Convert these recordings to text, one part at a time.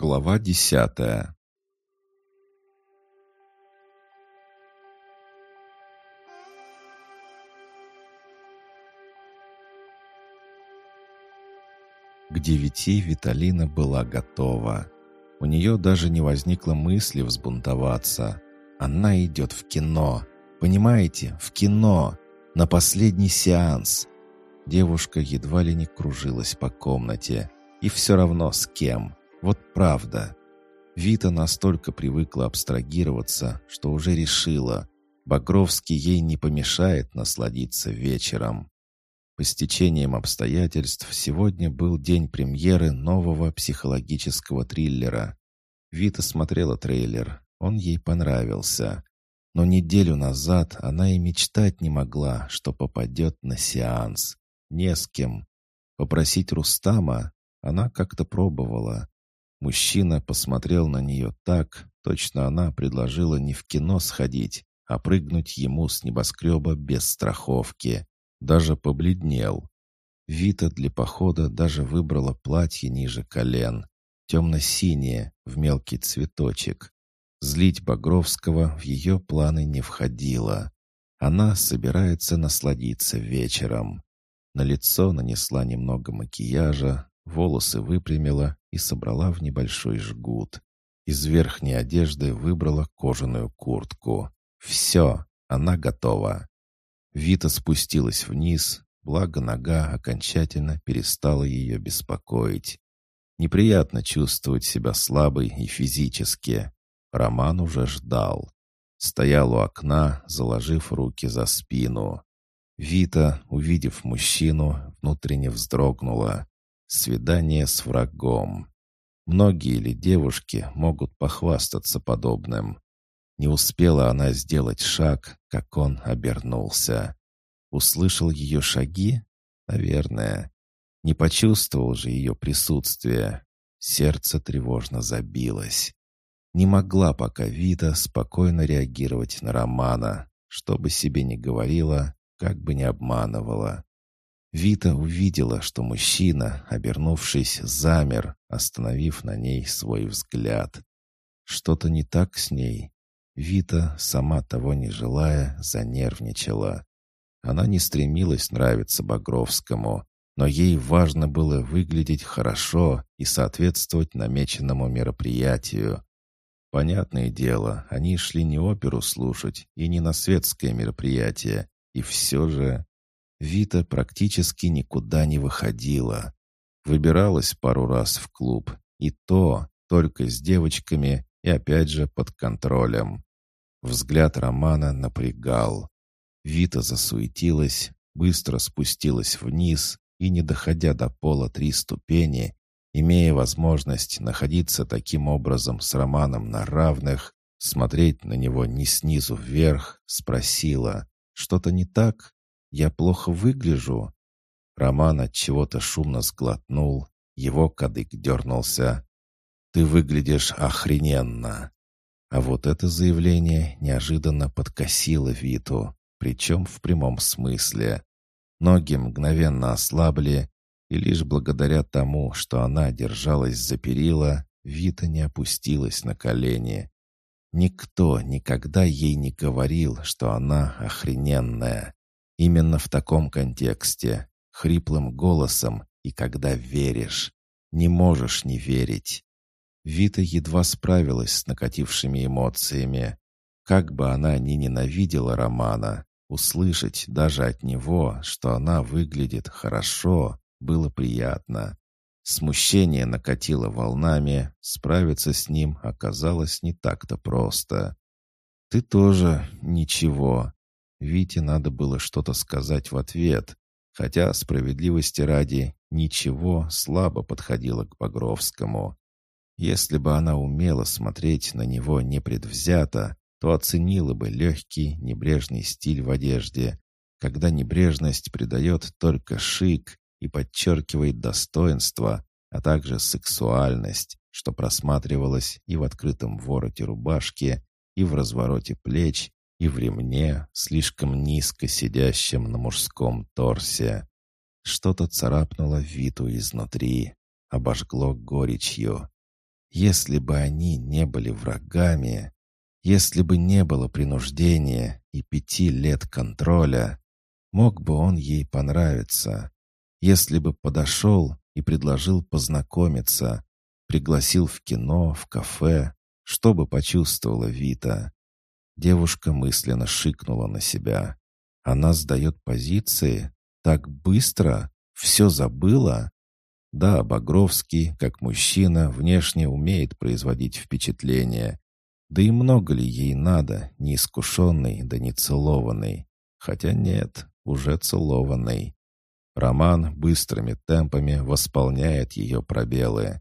Глава десятая К девяти Виталина была готова. У нее даже не возникло мысли взбунтоваться. Она идет в кино. Понимаете, в кино. На последний сеанс. Девушка едва ли не кружилась по комнате. И все равно с кем. Вот правда. Вита настолько привыкла абстрагироваться, что уже решила, Багровский ей не помешает насладиться вечером. По стечениям обстоятельств сегодня был день премьеры нового психологического триллера. Вита смотрела трейлер, он ей понравился. Но неделю назад она и мечтать не могла, что попадет на сеанс. Не с кем. Попросить Рустама она как-то пробовала. Мужчина посмотрел на нее так, точно она предложила не в кино сходить, а прыгнуть ему с небоскреба без страховки. Даже побледнел. Вита для похода даже выбрала платье ниже колен, темно-синее, в мелкий цветочек. Злить Багровского в ее планы не входило. Она собирается насладиться вечером. На лицо нанесла немного макияжа, волосы выпрямила и собрала в небольшой жгут. Из верхней одежды выбрала кожаную куртку. Все, она готова. Вита спустилась вниз, благо нога окончательно перестала ее беспокоить. Неприятно чувствовать себя слабой и физически. Роман уже ждал. Стоял у окна, заложив руки за спину. Вита, увидев мужчину, внутренне вздрогнула. Свидание с врагом. Многие ли девушки могут похвастаться подобным? Не успела она сделать шаг, как он обернулся. Услышал ее шаги? Наверное. Не почувствовал же ее присутствие. Сердце тревожно забилось. Не могла пока Вита спокойно реагировать на Романа, что бы себе ни говорила, как бы ни обманывала. Вита увидела, что мужчина, обернувшись, замер, остановив на ней свой взгляд. Что-то не так с ней. Вита, сама того не желая, занервничала. Она не стремилась нравиться Багровскому, но ей важно было выглядеть хорошо и соответствовать намеченному мероприятию. Понятное дело, они шли не оперу слушать и не на светское мероприятие, и все же Вита практически никуда не выходила. Выбиралась пару раз в клуб, и то только с девочками и опять же под контролем. Взгляд Романа напрягал. Вита засуетилась, быстро спустилась вниз и, не доходя до пола три ступени, имея возможность находиться таким образом с Романом на равных, смотреть на него не снизу вверх, спросила, «Что-то не так?» Я плохо выгляжу?» Роман от чего-то шумно сглотнул, его кадык дернулся. «Ты выглядишь охрененно!» А вот это заявление неожиданно подкосило Виту, причем в прямом смысле. Ноги мгновенно ослабли, и лишь благодаря тому, что она держалась за перила, Вита не опустилась на колени. Никто никогда ей не говорил, что она охрененная. Именно в таком контексте, хриплым голосом и когда веришь. Не можешь не верить. Вита едва справилась с накатившими эмоциями. Как бы она ни ненавидела Романа, услышать даже от него, что она выглядит хорошо, было приятно. Смущение накатило волнами, справиться с ним оказалось не так-то просто. «Ты тоже ничего», Вите надо было что-то сказать в ответ, хотя, справедливости ради, ничего слабо подходило к Багровскому. Если бы она умела смотреть на него непредвзято, то оценила бы легкий, небрежный стиль в одежде, когда небрежность придает только шик и подчеркивает достоинство, а также сексуальность, что просматривалось и в открытом вороте рубашки, и в развороте плеч, и в ремне, слишком низко сидящем на мужском торсе. Что-то царапнуло Виту изнутри, обожгло горечью. если бы они не были врагами, если бы не было принуждения и пяти лет контроля, мог бы он ей понравиться. Если бы подошел и предложил познакомиться, пригласил в кино, в кафе, что бы почувствовала Вита. Девушка мысленно шикнула на себя. Она сдает позиции? Так быстро? Все забыла? Да, Багровский, как мужчина, внешне умеет производить впечатление. Да и много ли ей надо, неискушенный да не целованный? Хотя нет, уже целованный. Роман быстрыми темпами восполняет ее пробелы.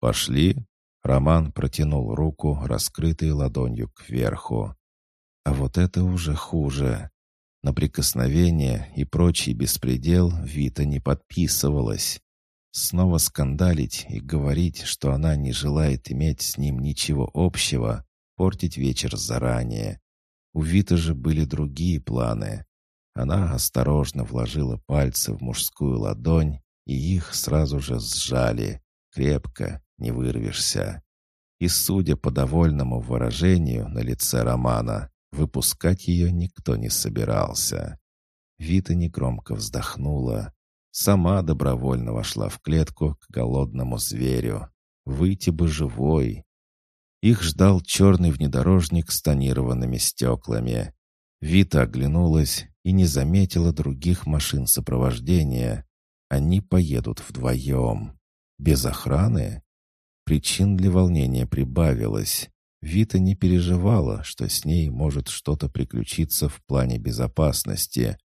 «Пошли?» Роман протянул руку, раскрытой ладонью кверху. А вот это уже хуже. На прикосновение и прочий беспредел Вита не подписывалась. Снова скандалить и говорить, что она не желает иметь с ним ничего общего, портить вечер заранее. У Виты же были другие планы. Она осторожно вложила пальцы в мужскую ладонь, и их сразу же сжали. Крепко, не вырвешься. И, судя по довольному выражению на лице Романа, выпускать ее никто не собирался. Вита негромко вздохнула. Сама добровольно вошла в клетку к голодному зверю. Выйти бы живой. Их ждал черный внедорожник с тонированными стеклами. Вита оглянулась и не заметила других машин сопровождения. Они поедут вдвоем. Без охраны? Причин для волнения прибавилось. Вита не переживала, что с ней может что-то приключиться в плане безопасности.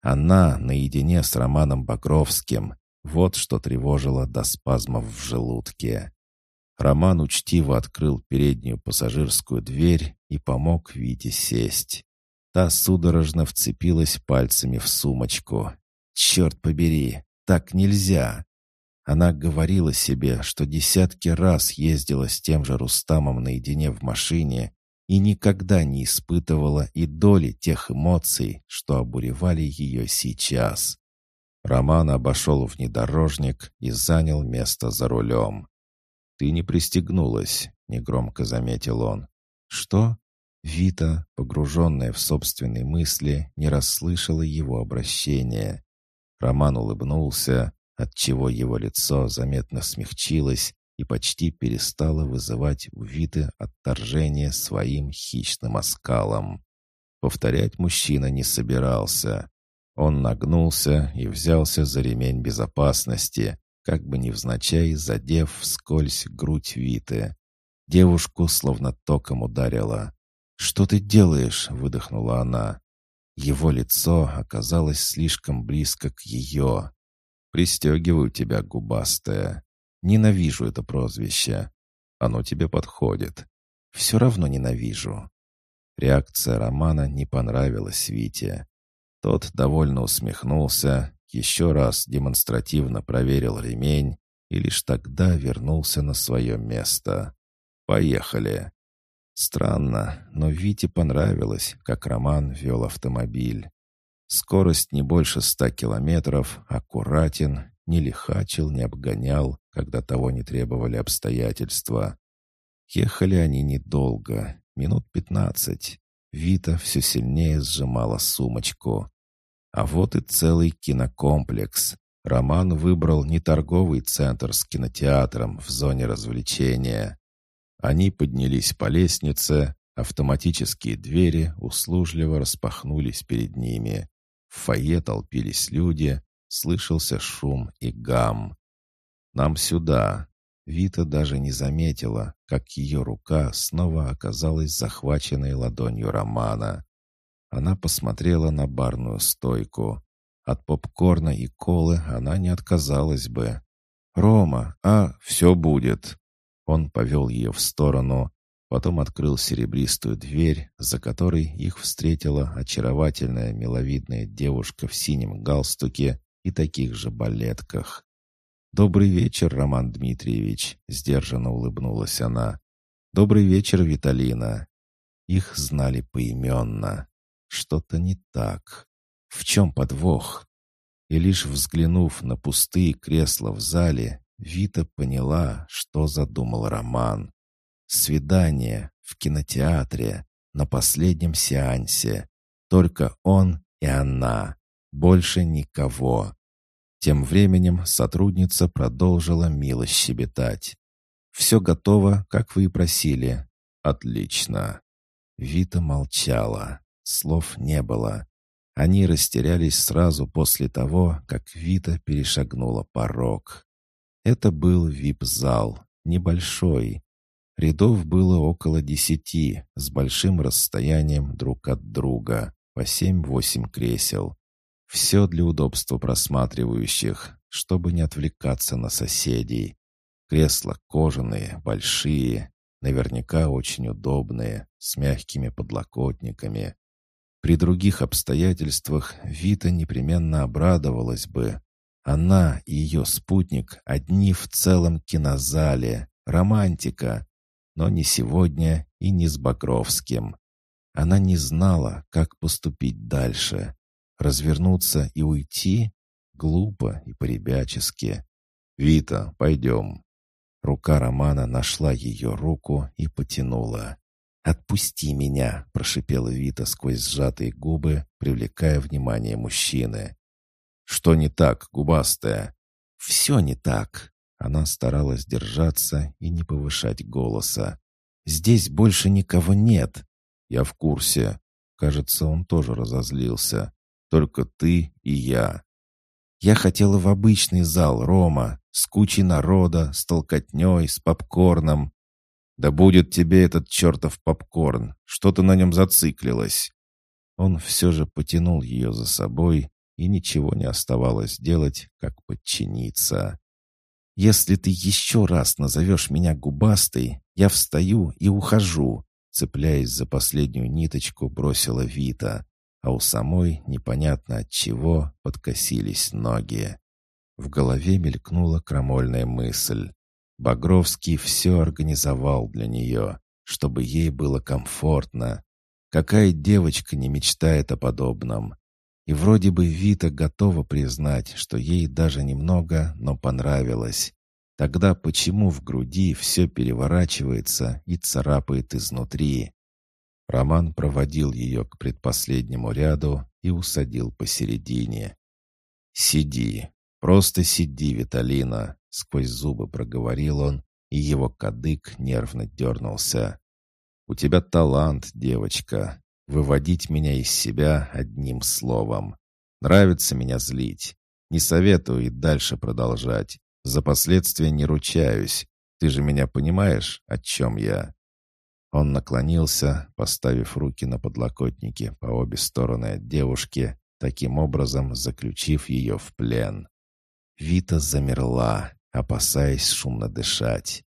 Она наедине с Романом Багровским. Вот что тревожило до спазмов в желудке. Роман учтиво открыл переднюю пассажирскую дверь и помог Вите сесть. Та судорожно вцепилась пальцами в сумочку. «Черт побери, так нельзя!» Она говорила себе, что десятки раз ездила с тем же Рустамом наедине в машине и никогда не испытывала и доли тех эмоций, что обуревали ее сейчас. Роман обошел внедорожник и занял место за рулем. «Ты не пристегнулась», — негромко заметил он. «Что?» Вита, погруженная в собственные мысли, не расслышала его обращения. Роман улыбнулся, отчего его лицо заметно смягчилось, и почти перестала вызывать у Виты отторжение своим хищным оскалом. Повторять мужчина не собирался. Он нагнулся и взялся за ремень безопасности, как бы невзначай задев вскользь грудь Виты. Девушку словно током ударило. «Что ты делаешь?» — выдохнула она. Его лицо оказалось слишком близко к ее. «Пристегиваю тебя, губастая». Ненавижу это прозвище. Оно тебе подходит. Все равно ненавижу. Реакция Романа не понравилась Вите. Тот довольно усмехнулся, еще раз демонстративно проверил ремень и лишь тогда вернулся на свое место. «Поехали!» Странно, но Вите понравилось, как Роман вел автомобиль. Скорость не больше ста километров, аккуратен, не лихачил, не обгонял, когда того не требовали обстоятельства. Ехали они недолго, минут пятнадцать. Вита все сильнее сжимала сумочку. А вот и целый кинокомплекс. Роман выбрал не торговый центр с кинотеатром в зоне развлечения. Они поднялись по лестнице, автоматические двери услужливо распахнулись перед ними. В фойе толпились люди, слышался шум и гам. «Нам сюда!» Вита даже не заметила, как ее рука снова оказалась захваченной ладонью Романа. Она посмотрела на барную стойку. От попкорна и колы она не отказалась бы. «Рома, а, все будет!» Он повел ее в сторону, потом открыл серебристую дверь, за которой их встретила очаровательная миловидная девушка в синем галстуке и таких же балетках. «Добрый вечер, Роман Дмитриевич», — сдержанно улыбнулась она. «Добрый вечер, Виталина». Их знали поименно. Что-то не так. В чем подвох? И лишь взглянув на пустые кресла в зале, Вита поняла, что задумал Роман. Свидание в кинотеатре на последнем сеансе. Только он и она. Больше никого. Тем временем сотрудница продолжила мило щебетать. «Все готово, как вы и просили». «Отлично». Вита молчала. Слов не было. Они растерялись сразу после того, как Вита перешагнула порог. Это был вип-зал, небольшой. Рядов было около десяти, с большим расстоянием друг от друга, по семь-восемь кресел. Все для удобства просматривающих, чтобы не отвлекаться на соседей. Кресла кожаные, большие, наверняка очень удобные, с мягкими подлокотниками. При других обстоятельствах Вита непременно обрадовалась бы, она и ее спутник одни в целом кинозале. Романтика. Но не сегодня и не с Бакровским. Она не знала, как поступить дальше. Развернуться и уйти? Глупо и поребячески. «Вита, пойдем». Рука Романа нашла ее руку и потянула. «Отпусти меня!» — прошипела Вита сквозь сжатые губы, привлекая внимание мужчины. «Что не так, губастая?» «Все не так». Она старалась держаться и не повышать голоса. «Здесь больше никого нет». «Я в курсе». Кажется, он тоже разозлился. «Только ты и я». «Я хотела в обычный зал, Рома, с кучей народа, с толкотней, с попкорном». «Да будет тебе этот чертов попкорн! Что ты на нем зациклилась?» Он все же потянул ее за собой, и ничего не оставалось делать, как подчиниться. «Если ты еще раз назовешь меня губастой, я встаю и ухожу», цепляясь за последнюю ниточку, бросила Вита, а у самой, непонятно от чего, подкосились ноги. В голове мелькнула крамольная мысль. Багровский все организовал для нее, чтобы ей было комфортно. Какая девочка не мечтает о подобном? И вроде бы Вита готова признать, что ей даже немного, но понравилось. Тогда почему в груди все переворачивается и царапает изнутри? Роман проводил ее к предпоследнему ряду и усадил посередине. «Сиди, просто сиди, Виталина», — сквозь зубы проговорил он, и его кадык нервно дернулся. «У тебя талант, девочка, Выводить меня из себя одним словом. Нравится меня злить. Не советую и дальше продолжать. За последствия не ручаюсь. Ты же меня понимаешь, о чем я?» Он наклонился, поставив руки на подлокотники по обе стороны от девушки, таким образом заключив ее в плен. Вита замерла, опасаясь шумно дышать.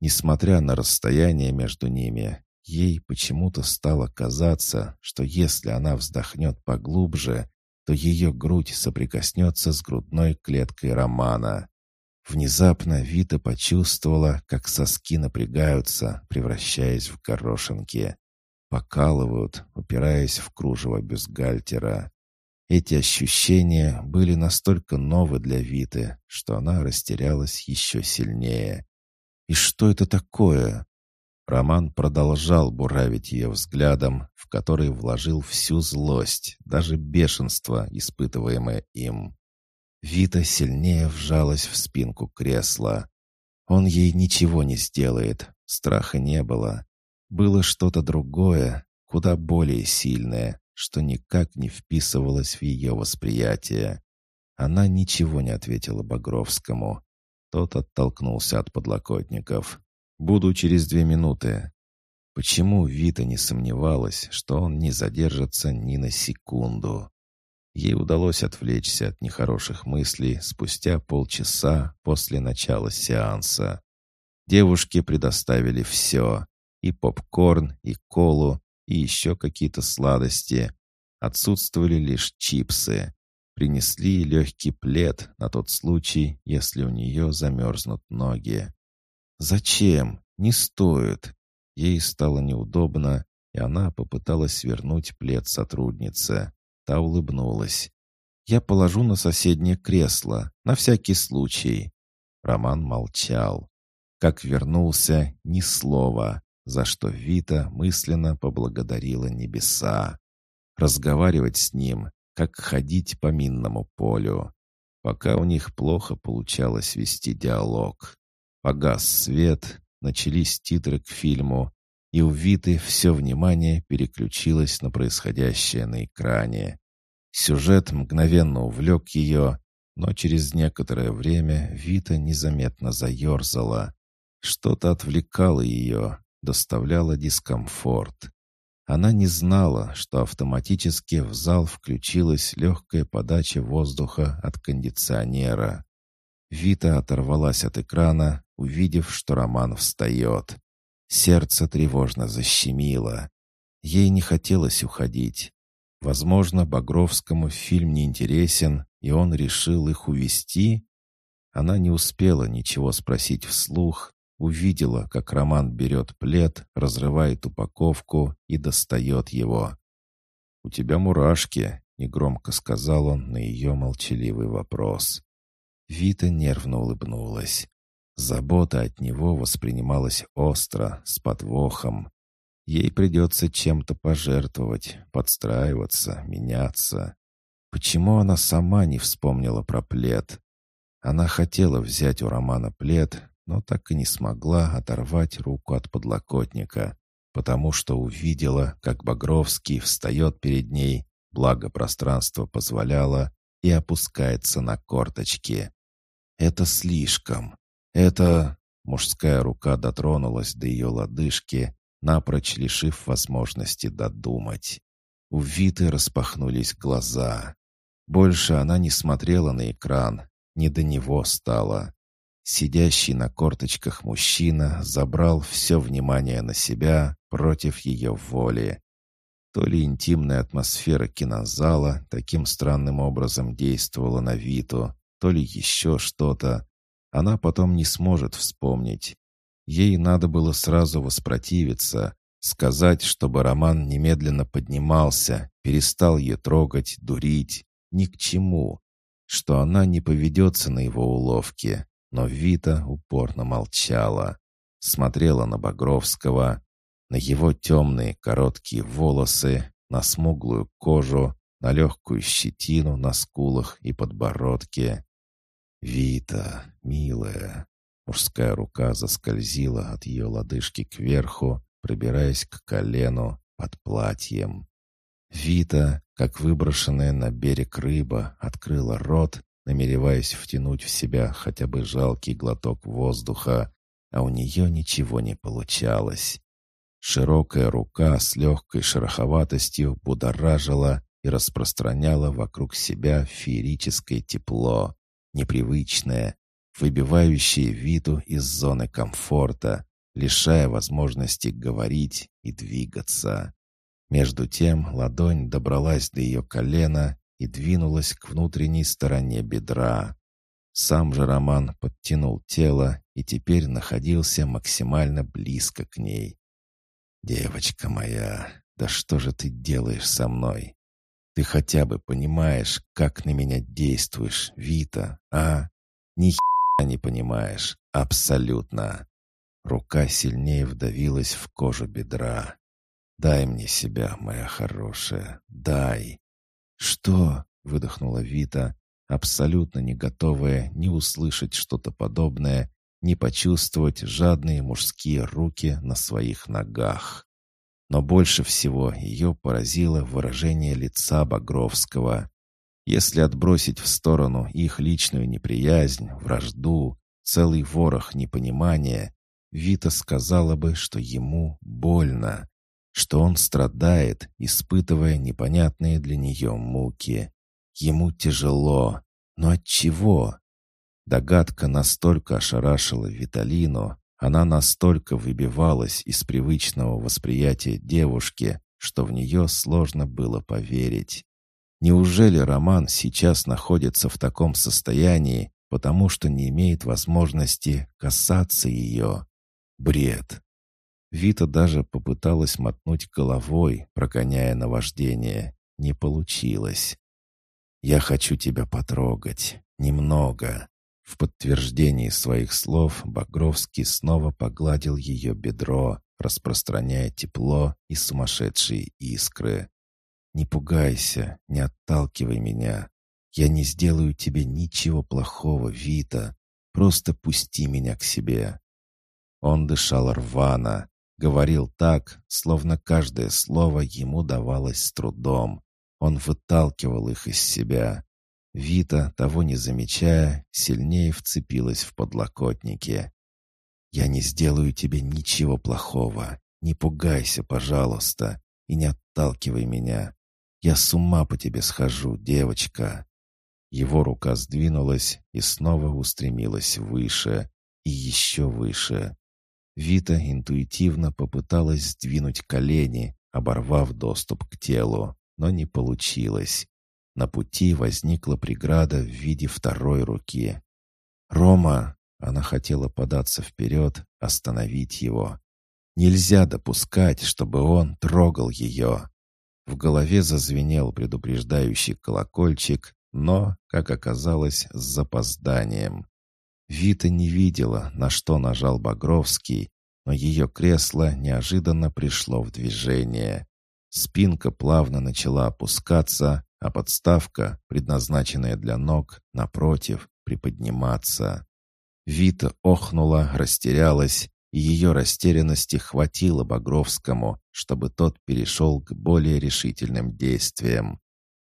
Несмотря на расстояние между ними, Ей почему-то стало казаться, что если она вздохнет поглубже, то ее грудь соприкоснется с грудной клеткой Романа. Внезапно Вита почувствовала, как соски напрягаются, превращаясь в горошинки. Покалывают, упираясь в кружево бюстгальтера. Эти ощущения были настолько новы для Виты, что она растерялась еще сильнее. «И что это такое?» Роман продолжал буравить ее взглядом, в который вложил всю злость, даже бешенство, испытываемое им. Вита сильнее вжалась в спинку кресла. Он ей ничего не сделает, страха не было. Было что-то другое, куда более сильное, что никак не вписывалось в ее восприятие. Она ничего не ответила Багровскому. Тот оттолкнулся от подлокотников. Буду через две минуты». Почему Вита не сомневалась, что он не задержится ни на секунду? Ей удалось отвлечься от нехороших мыслей спустя полчаса после начала сеанса. Девушке предоставили все — и попкорн, и колу, и еще какие-то сладости. Отсутствовали лишь чипсы. Принесли легкий плед на тот случай, если у нее замерзнут ноги. «Зачем? Не стоит». Ей стало неудобно, и она попыталась свернуть плед сотрудницы. Та улыбнулась. «Я положу на соседнее кресло, на всякий случай». Роман молчал. Как вернулся, ни слова, за что Вита мысленно поблагодарила небеса. Разговаривать с ним, как ходить по минному полю. Пока у них плохо получалось вести диалог. Погас свет, начались титры к фильму, и у Виты все внимание переключилось на происходящее на экране. Сюжет мгновенно увлек ее, но через некоторое время Вита незаметно заерзала. Что-то отвлекало ее, доставляло дискомфорт. Она не знала, что автоматически в зал включилась легкая подача воздуха от кондиционера. Вита оторвалась от экрана, увидев, что Роман встает. Сердце тревожно защемило. Ей не хотелось уходить. Возможно, Багровскому фильм не интересен, и он решил их увести. Она не успела ничего спросить вслух, увидела, как Роман берет плед, разрывает упаковку и достает его. «У тебя мурашки», — негромко сказал он на ее молчаливый вопрос. Вита нервно улыбнулась. Забота от него воспринималась остро, с подвохом. Ей придется чем-то пожертвовать, подстраиваться, меняться. Почему она сама не вспомнила про плед? Она хотела взять у Романа плед, но так и не смогла оторвать руку от подлокотника, потому что увидела, как Багровский встает перед ней, благо пространство позволяло, и опускается на корточки. Это слишком. Это... Мужская рука дотронулась до ее лодыжки, напрочь лишив возможности додумать. У Виты распахнулись глаза. Больше она не смотрела на экран, не до него стало. Сидящий на корточках мужчина забрал все внимание на себя против ее воли. То ли интимная атмосфера кинозала таким странным образом действовала на Виту, то ли еще что-то. Она потом не сможет вспомнить. Ей надо было сразу воспротивиться, сказать, чтобы Роман немедленно поднимался, перестал ее трогать, дурить, ни к чему, что она не поведется на его уловки. Но Вита упорно молчала, смотрела на Багровского, на его темные короткие волосы, на смуглую кожу, на легкую щетину на скулах и подбородке. «Вита, милая!» Мужская рука заскользила от ее лодыжки кверху, пробираясь к колену под платьем. Вита, как выброшенная на берег рыба, открыла рот, намереваясь втянуть в себя хотя бы жалкий глоток воздуха, а у нее ничего не получалось. Широкая рука с легкой шероховатостью будоражила и распространяла вокруг себя феерическое тепло непривычное, выбивающее виду из зоны комфорта, лишая возможности говорить и двигаться. Между тем ладонь добралась до ее колена и двинулась к внутренней стороне бедра. Сам же Роман подтянул тело и теперь находился максимально близко к ней. «Девочка моя, да что же ты делаешь со мной? Ты хотя бы понимаешь, как на меня действуешь, Вита, а? Ни хера не понимаешь. Абсолютно. Рука сильнее вдавилась в кожу бедра. «Дай мне себя, моя хорошая, дай!» «Что?» — выдохнула Вита, абсолютно не готовая ни услышать что-то подобное, ни почувствовать жадные мужские руки на своих ногах. Но больше всего ее поразило выражение лица Багровского. Если отбросить в сторону их личную неприязнь, вражду, целый ворох непонимания, Вита сказала бы, что ему больно, что он страдает, испытывая непонятные для нее муки. Ему тяжело, но от чего? Догадка настолько ошарашила Виталину, она настолько выбивалась из привычного восприятия девушки, что в нее сложно было поверить. Неужели Роман сейчас находится в таком состоянии, потому что не имеет возможности касаться ее? Бред. Вита даже попыталась мотнуть головой, прогоняя наваждение. Не получилось. «Я хочу тебя потрогать. Немного. В подтверждении своих слов Багровский снова погладил ее бедро, распространяя тепло и сумасшедшие искры. «Не пугайся, не отталкивай меня. Я не сделаю тебе ничего плохого, Вита. Просто пусти меня к себе». Он дышал рвано, говорил так, словно каждое слово ему давалось с трудом. Он выталкивал их из себя. Вита, того не замечая, сильнее вцепилась в подлокотники. «Я не сделаю тебе ничего плохого. Не пугайся, пожалуйста, и не отталкивай меня. Я с ума по тебе схожу, девочка». Его рука сдвинулась и снова устремилась выше и еще выше. Вита интуитивно попыталась сдвинуть колени, оборвав доступ к телу, но не получилось. На пути возникла преграда в виде второй руки. «Рома!» — она хотела податься вперед, остановить его. «Нельзя допускать, чтобы он трогал ее!» В голове зазвенел предупреждающий колокольчик, но, как оказалось, с запозданием. Вита не видела, на что нажал Багровский, но ее кресло неожиданно пришло в движение. Спинка плавно начала опускаться, а подставка, предназначенная для ног, напротив, приподниматься. Вита охнула, растерялась, и ее растерянности хватило Багровскому, чтобы тот перешел к более решительным действиям.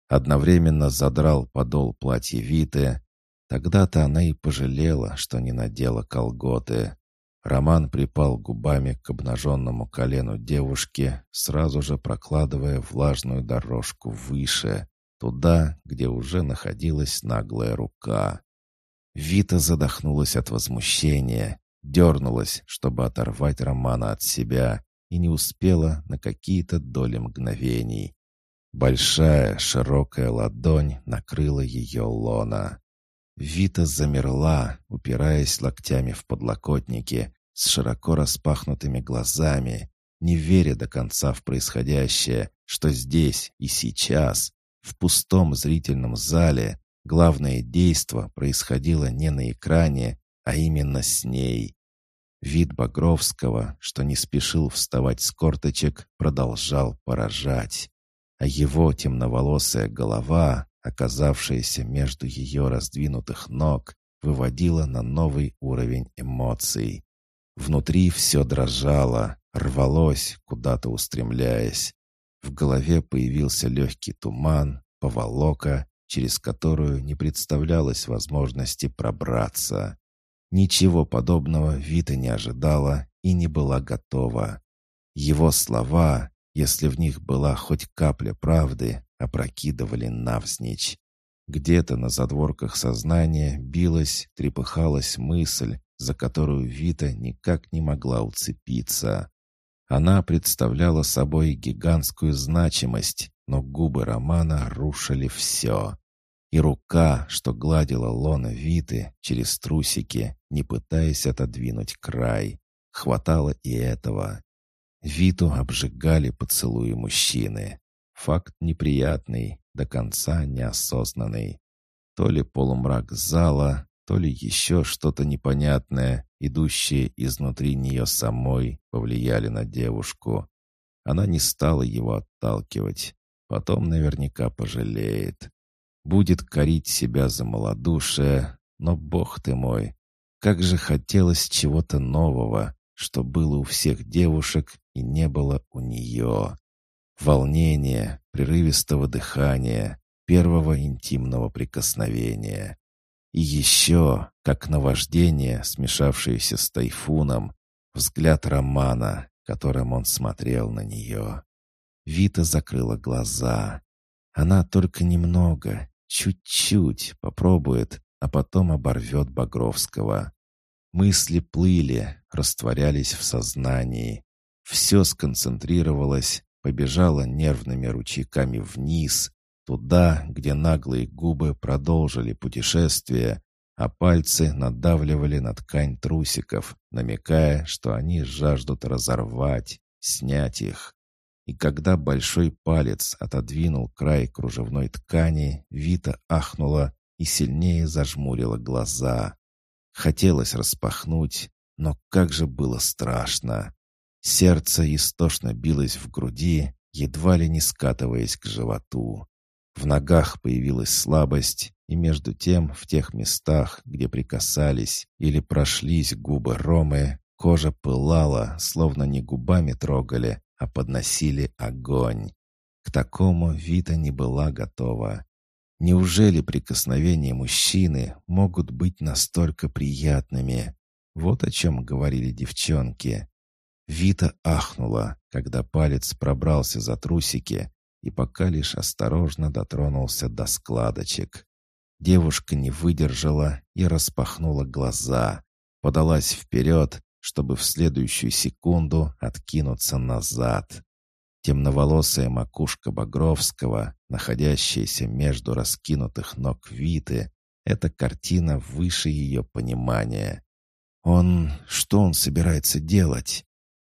Одновременно задрал подол платья Виты. Тогда-то она и пожалела, что не надела колготы. Роман припал губами к обнаженному колену девушки, сразу же прокладывая влажную дорожку выше, туда, где уже находилась наглая рука. Вита задохнулась от возмущения, дернулась, чтобы оторвать Романа от себя, и не успела на какие-то доли мгновений. Большая широкая ладонь накрыла ее лона. Вита замерла, упираясь локтями в подлокотники, с широко распахнутыми глазами, не веря до конца в происходящее, что здесь и сейчас, в пустом зрительном зале, главное действо происходило не на экране, а именно с ней. Вид Багровского, что не спешил вставать с корточек, продолжал поражать. А его темноволосая голова, оказавшаяся между ее раздвинутых ног, выводила на новый уровень эмоций. Внутри все дрожало, рвалось, куда-то устремляясь. В голове появился легкий туман, поволока, через которую не представлялось возможности пробраться. Ничего подобного Вита не ожидала и не была готова. Его слова, если в них была хоть капля правды, опрокидывали навзничь. Где-то на задворках сознания билась, трепыхалась мысль, за которую Вита никак не могла уцепиться. Она представляла собой гигантскую значимость, но губы Романа рушили все. И рука, что гладила лона Виты через трусики, не пытаясь отодвинуть край, хватало и этого. Виту обжигали поцелуи мужчины. Факт неприятный, до конца неосознанный. То ли полумрак зала, то ли еще что-то непонятное, идущее изнутри нее самой, повлияли на девушку. Она не стала его отталкивать. Потом наверняка пожалеет. Будет корить себя за малодушие, но, бог ты мой, как же хотелось чего-то нового, что было у всех девушек и не было у нее. Волнение, прерывистого дыхания, первого интимного прикосновения. И еще, как наваждение, смешавшееся с тайфуном, взгляд Романа, которым он смотрел на нее. Вита закрыла глаза. Она только немного, чуть-чуть попробует, а потом оборвет Багровского. Мысли плыли, растворялись в сознании. Все сконцентрировалось, побежало нервными ручейками вниз, туда, где наглые губы продолжили путешествие, а пальцы надавливали на ткань трусиков, намекая, что они жаждут разорвать, снять их. И когда большой палец отодвинул край кружевной ткани, Вита ахнула и сильнее зажмурила глаза. Хотелось распахнуть, но как же было страшно. Сердце истошно билось в груди, едва ли не скатываясь к животу. В ногах появилась слабость, и между тем в тех местах, где прикасались или прошлись губы Ромы, кожа пылала, словно не губами трогали, а подносили огонь. К такому Вита не была готова. Неужели прикосновения мужчины могут быть настолько приятными? Вот о чем говорили девчонки. Вита ахнула, когда палец пробрался за трусики и пока лишь осторожно дотронулся до складочек. Девушка не выдержала и распахнула глаза, подалась вперед, чтобы в следующую секунду откинуться назад. Темноволосая макушка Багровского, находящаяся между раскинутых ног Виты, эта картина выше ее понимания. Он... что он собирается делать?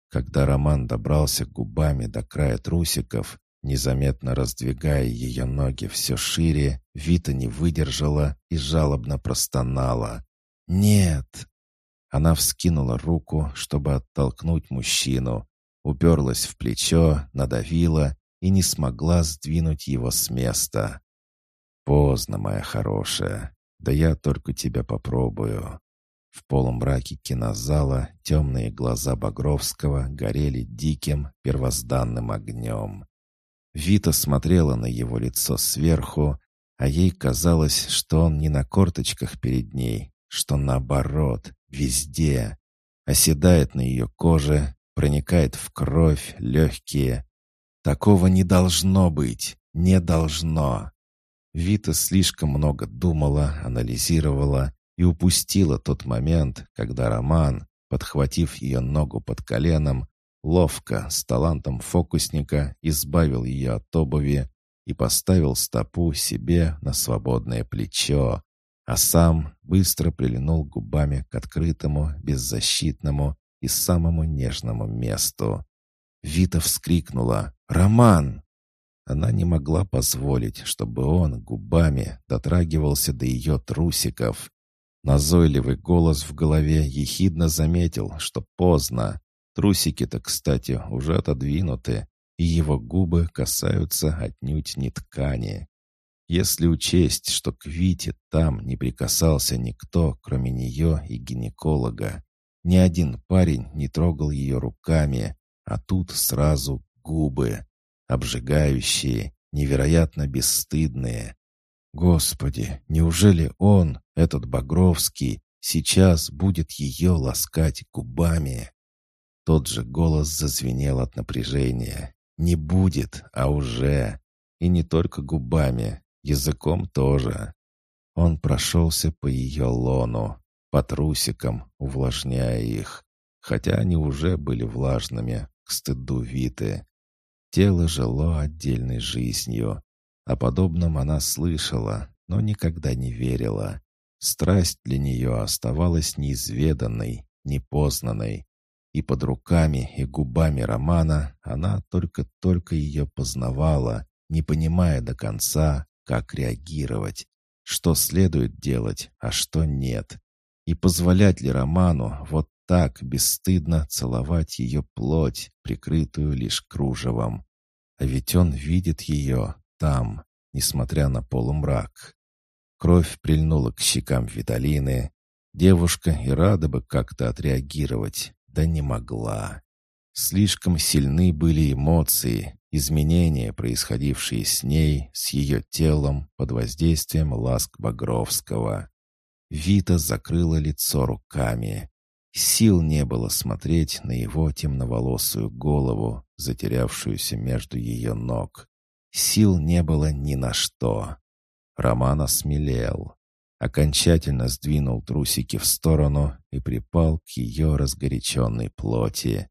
Когда Роман добрался губами до края трусиков, незаметно раздвигая ее ноги все шире, Вита не выдержала и жалобно простонала. «Нет!» Она вскинула руку, чтобы оттолкнуть мужчину, уперлась в плечо, надавила и не смогла сдвинуть его с места. «Поздно, моя хорошая. Да я только тебя попробую». В полумраке кинозала темные глаза Багровского горели диким первозданным огнем. Вита смотрела на его лицо сверху, а ей казалось, что он не на корточках перед ней, что наоборот, везде. Оседает на ее коже, проникает в кровь, легкие. Такого не должно быть, не должно. Вита слишком много думала, анализировала и упустила тот момент, когда Роман, подхватив ее ногу под коленом, ловко, с талантом фокусника, избавил ее от обуви и поставил стопу себе на свободное плечо, а сам быстро прилинул губами к открытому, беззащитному и самому нежному месту. Вита вскрикнула «Роман!» Она не могла позволить, чтобы он губами дотрагивался до ее трусиков. Назойливый голос в голове ехидно заметил, что поздно. Трусики-то, кстати, уже отодвинуты, и его губы касаются отнюдь не ткани. Если учесть, что к Вите там не прикасался никто, кроме нее и гинеколога, ни один парень не трогал ее руками, а тут сразу губы, обжигающие, невероятно бесстыдные. Господи, неужели он, этот Багровский, сейчас будет ее ласкать губами? Тот же голос зазвенел от напряжения. Не будет, а уже. И не только губами, языком тоже. Он прошелся по ее лону, по трусикам, увлажняя их, хотя они уже были влажными, к стыду Виты. Тело жило отдельной жизнью. О подобном она слышала, но никогда не верила. Страсть для нее оставалась неизведанной, непознанной и под руками и губами Романа она только-только ее познавала, не понимая до конца, как реагировать, что следует делать, а что нет. И позволять ли Роману вот так бесстыдно целовать ее плоть, прикрытую лишь кружевом. А ведь он видит ее там, несмотря на полумрак. Кровь прильнула к щекам Виталины. Девушка и рада бы как-то отреагировать, да не могла. Слишком сильны были эмоции, изменения, происходившие с ней, с ее телом под воздействием ласк Багровского. Вита закрыла лицо руками. Сил не было смотреть на его темноволосую голову, затерявшуюся между ее ног. Сил не было ни на что. Роман осмелел окончательно сдвинул трусики в сторону и припал к ее разгоряченной плоти.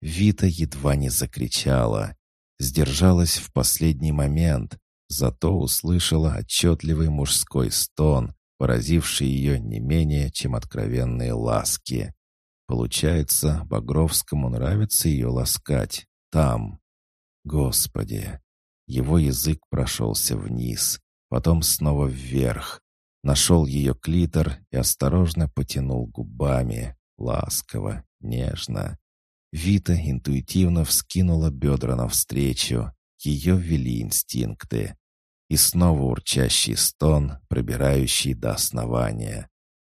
Вита едва не закричала. Сдержалась в последний момент, зато услышала отчетливый мужской стон, поразивший ее не менее, чем откровенные ласки. Получается, Багровскому нравится ее ласкать. Там. Господи! Его язык прошелся вниз, потом снова вверх, Нашел ее клитор и осторожно потянул губами, ласково, нежно. Вита интуитивно вскинула бедра навстречу. Ее вели инстинкты. И снова урчащий стон, пробирающий до основания.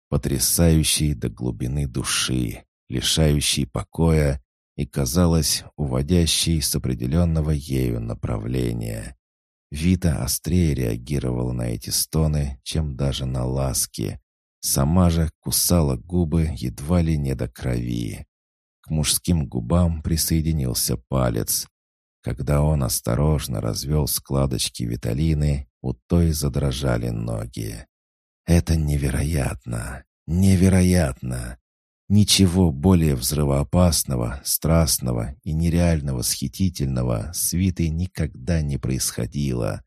Потрясающий до глубины души, лишающий покоя и, казалось, уводящий с определенного ею направления. Вита острее реагировала на эти стоны, чем даже на ласки. Сама же кусала губы едва ли не до крови. К мужским губам присоединился палец. Когда он осторожно развел складочки Виталины, у той задрожали ноги. «Это невероятно! Невероятно! Ничего более взрывоопасного, страстного и нереально восхитительного с Витой никогда не происходило.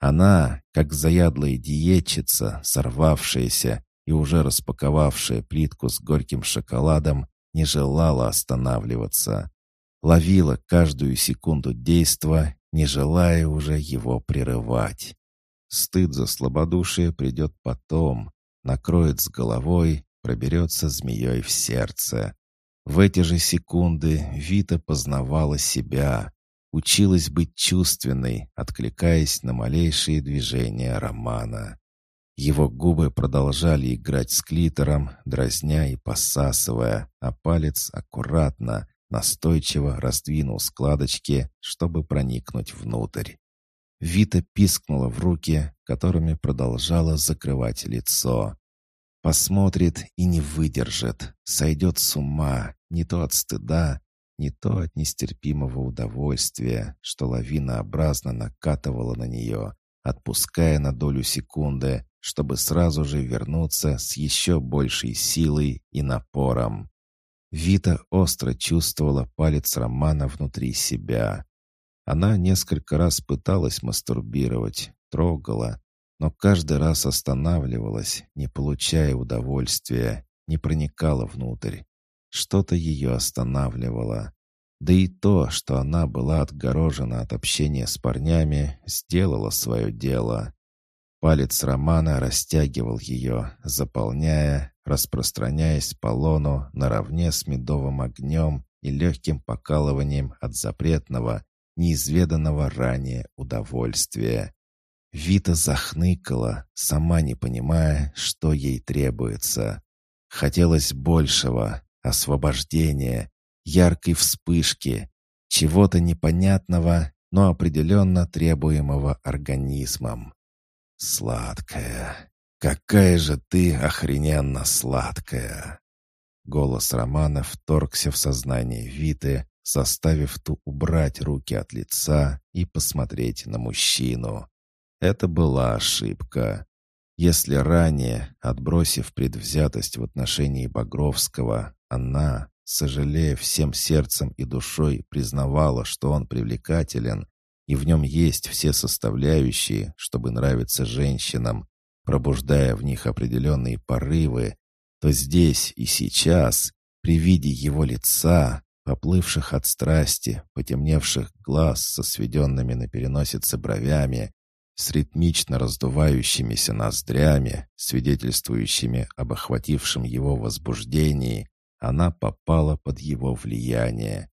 Она, как заядлая диетчица, сорвавшаяся и уже распаковавшая плитку с горьким шоколадом, не желала останавливаться. Ловила каждую секунду действа, не желая уже его прерывать. Стыд за слабодушие придет потом, накроет с головой проберется змеей в сердце. В эти же секунды Вита познавала себя, училась быть чувственной, откликаясь на малейшие движения Романа. Его губы продолжали играть с клитором, дразня и посасывая, а палец аккуратно, настойчиво раздвинул складочки, чтобы проникнуть внутрь. Вита пискнула в руки, которыми продолжала закрывать лицо. Посмотрит и не выдержит, сойдет с ума, не то от стыда, не то от нестерпимого удовольствия, что лавинообразно накатывало на нее, отпуская на долю секунды, чтобы сразу же вернуться с еще большей силой и напором. Вита остро чувствовала палец Романа внутри себя. Она несколько раз пыталась мастурбировать, трогала, но каждый раз останавливалась, не получая удовольствия, не проникала внутрь. Что-то ее останавливало. Да и то, что она была отгорожена от общения с парнями, сделало свое дело. Палец Романа растягивал ее, заполняя, распространяясь по лону наравне с медовым огнем и легким покалыванием от запретного, неизведанного ранее удовольствия. Вита захныкала, сама не понимая, что ей требуется. Хотелось большего, освобождения, яркой вспышки, чего-то непонятного, но определенно требуемого организмом. «Сладкая! Какая же ты охрененно сладкая!» Голос Романа вторгся в сознание Виты, заставив ту убрать руки от лица и посмотреть на мужчину. Это была ошибка. Если ранее, отбросив предвзятость в отношении Багровского, она, сожалея всем сердцем и душой, признавала, что он привлекателен, и в нем есть все составляющие, чтобы нравиться женщинам, пробуждая в них определенные порывы, то здесь и сейчас, при виде его лица, поплывших от страсти, потемневших глаз со сведенными на переносице бровями, с ритмично раздувающимися ноздрями, свидетельствующими об охватившем его возбуждении, она попала под его влияние.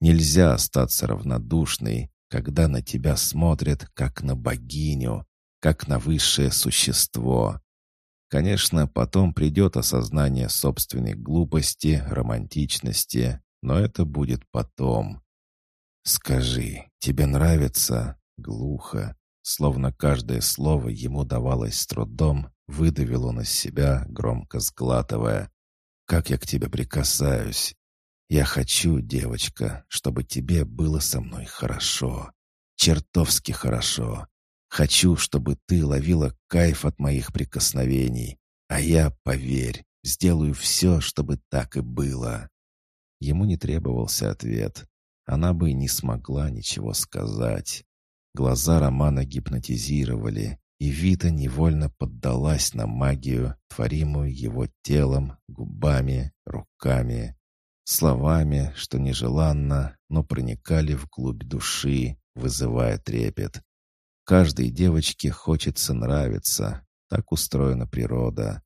Нельзя остаться равнодушной, когда на тебя смотрят как на богиню, как на высшее существо. Конечно, потом придет осознание собственной глупости, романтичности, но это будет потом. «Скажи, тебе нравится?» Глухо, Словно каждое слово ему давалось с трудом, выдавил он из себя, громко сглатывая. «Как я к тебе прикасаюсь! Я хочу, девочка, чтобы тебе было со мной хорошо. Чертовски хорошо. Хочу, чтобы ты ловила кайф от моих прикосновений. А я, поверь, сделаю все, чтобы так и было». Ему не требовался ответ. Она бы не смогла ничего сказать. Глаза Романа гипнотизировали, и Вита невольно поддалась на магию, творимую его телом, губами, руками, словами, что нежеланно, но проникали вглубь души, вызывая трепет. Каждой девочке хочется нравиться, Так устроена природа.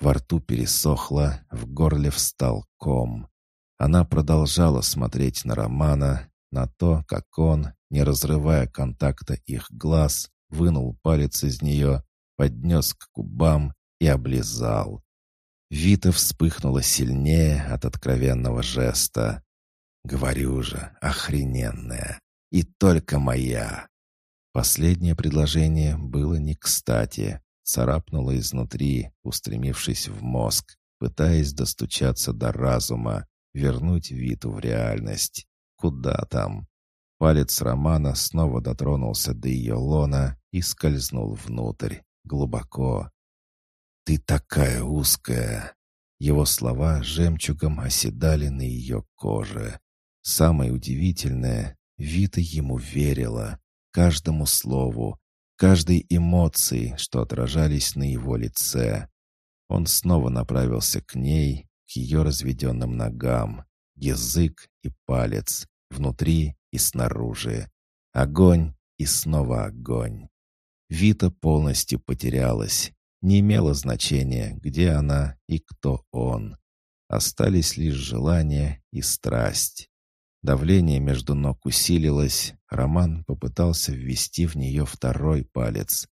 Во рту пересохло, в горле встал ком. Она продолжала смотреть на Романа, на то, как он, не разрывая контакта их глаз, вынул палец из нее, поднес к губам и облизал. Вита вспыхнула сильнее от откровенного жеста. «Говорю же, охрененная! И только моя!» Последнее предложение было не кстати, царапнуло изнутри, устремившись в мозг, пытаясь достучаться до разума, вернуть Виту в реальность. Куда там? Палец Романа снова дотронулся до ее лона и скользнул внутрь, глубоко. «Ты такая узкая!» Его слова жемчугом оседали на ее коже. Самое удивительное, Вита ему верила, каждому слову, каждой эмоции, что отражались на его лице. Он снова направился к ней, к ее разведенным ногам, язык и палец, внутри и снаружи. Огонь и снова огонь. Вита полностью потерялась. Не имело значения, где она и кто он. Остались лишь желание и страсть. Давление между ног усилилось. Роман попытался ввести в нее второй палец.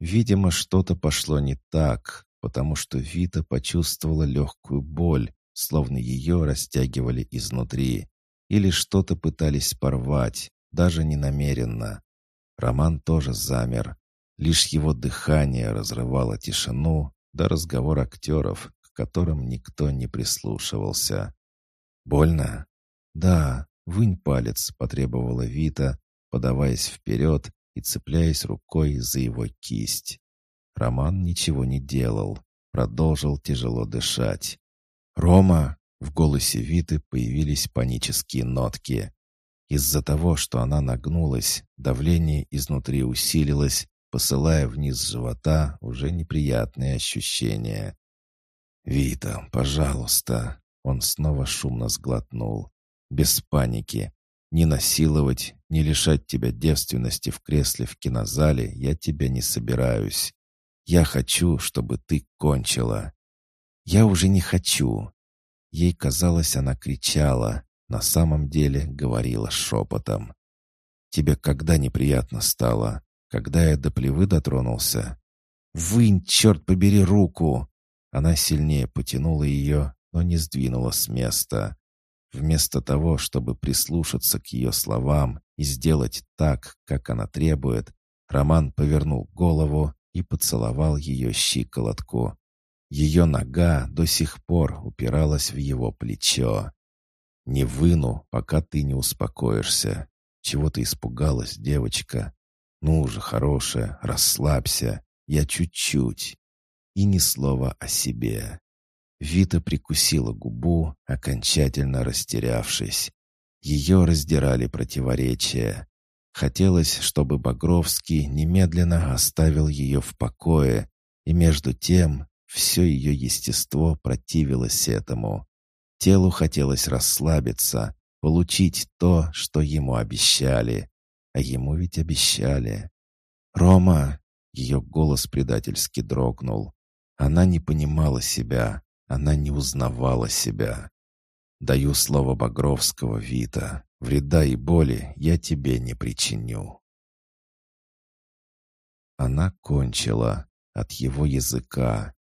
Видимо, что-то пошло не так, потому что Вита почувствовала легкую боль, словно ее растягивали изнутри. Или что-то пытались порвать, даже не намеренно. Роман тоже замер. Лишь его дыхание разрывало тишину до разговор актеров, к которым никто не прислушивался. «Больно?» «Да, Вынь палец, потребовала Вита, подаваясь вперед и цепляясь рукой за его кисть. Роман ничего не делал, продолжил тяжело дышать. «Рома!» — в голосе Виты появились панические нотки. Из-за того, что она нагнулась, давление изнутри усилилось, посылая вниз живота уже неприятные ощущения. «Вита, пожалуйста!» Он снова шумно сглотнул без паники. Не насиловать, не лишать тебя девственности в кресле в кинозале я тебя не собираюсь. Я хочу, чтобы ты кончила. Я уже не хочу. Ей казалось, она кричала, на самом деле говорила шепотом. Тебе когда неприятно стало? Когда я до плевы дотронулся? Вынь, черт побери, руку! Она сильнее потянула ее, но не сдвинула с места. Вместо того, чтобы прислушаться к ее словам и сделать так, как она требует, Роман повернул голову и поцеловал ее щиколотку. Ее нога до сих пор упиралась в его плечо. «Не выну, пока ты не успокоишься. Чего ты испугалась, девочка? Ну уже, хорошая, расслабься. Я чуть-чуть. И ни слова о себе. Вита прикусила губу, окончательно растерявшись. Ее раздирали противоречия. Хотелось, чтобы Багровский немедленно оставил ее в покое, и между тем все ее естество противилось этому. Телу хотелось расслабиться, получить то, что ему обещали. А ему ведь обещали. «Рома!» — ее голос предательски дрогнул. Она не понимала себя, она не узнавала себя. Даю слово Багровского, Вита. Вреда и боли я тебе не причиню. Она кончила от его языка.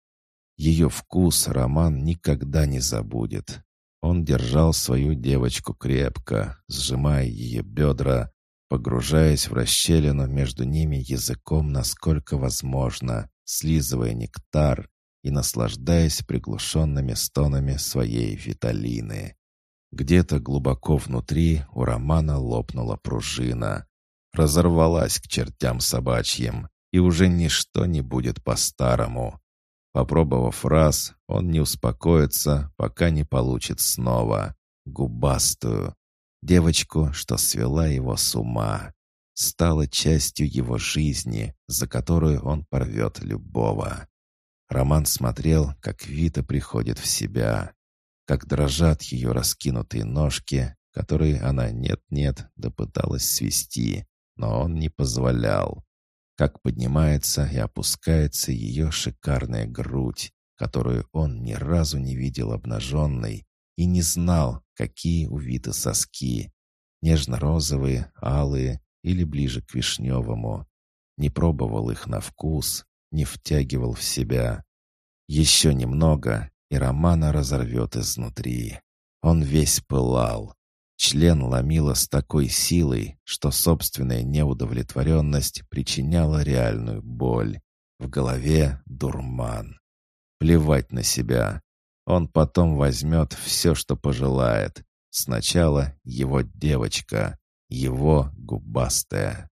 Ее вкус Роман никогда не забудет. Он держал свою девочку крепко, сжимая ее бедра, погружаясь в расщелину между ними языком насколько возможно, слизывая нектар и наслаждаясь приглушенными стонами своей Виталины. Где-то глубоко внутри у Романа лопнула пружина. Разорвалась к чертям собачьим, и уже ничто не будет по-старому. Попробовав раз, он не успокоится, пока не получит снова. Губастую. Девочку, что свела его с ума. Стала частью его жизни, за которую он порвет любого. Роман смотрел, как Вита приходит в себя, как дрожат ее раскинутые ножки, которые она нет-нет да пыталась свести, но он не позволял. Как поднимается и опускается ее шикарная грудь, которую он ни разу не видел обнаженной и не знал, какие увиты соски. Нежно-розовые, алые или ближе к вишневому. Не пробовал их на вкус, не втягивал в себя. Еще немного, и Романа разорвет изнутри. Он весь пылал. Член ломило с такой силой, что собственная неудовлетворенность причиняла реальную боль. В голове дурман. Плевать на себя. Он потом возьмет все, что пожелает. Сначала его девочка, его губастая.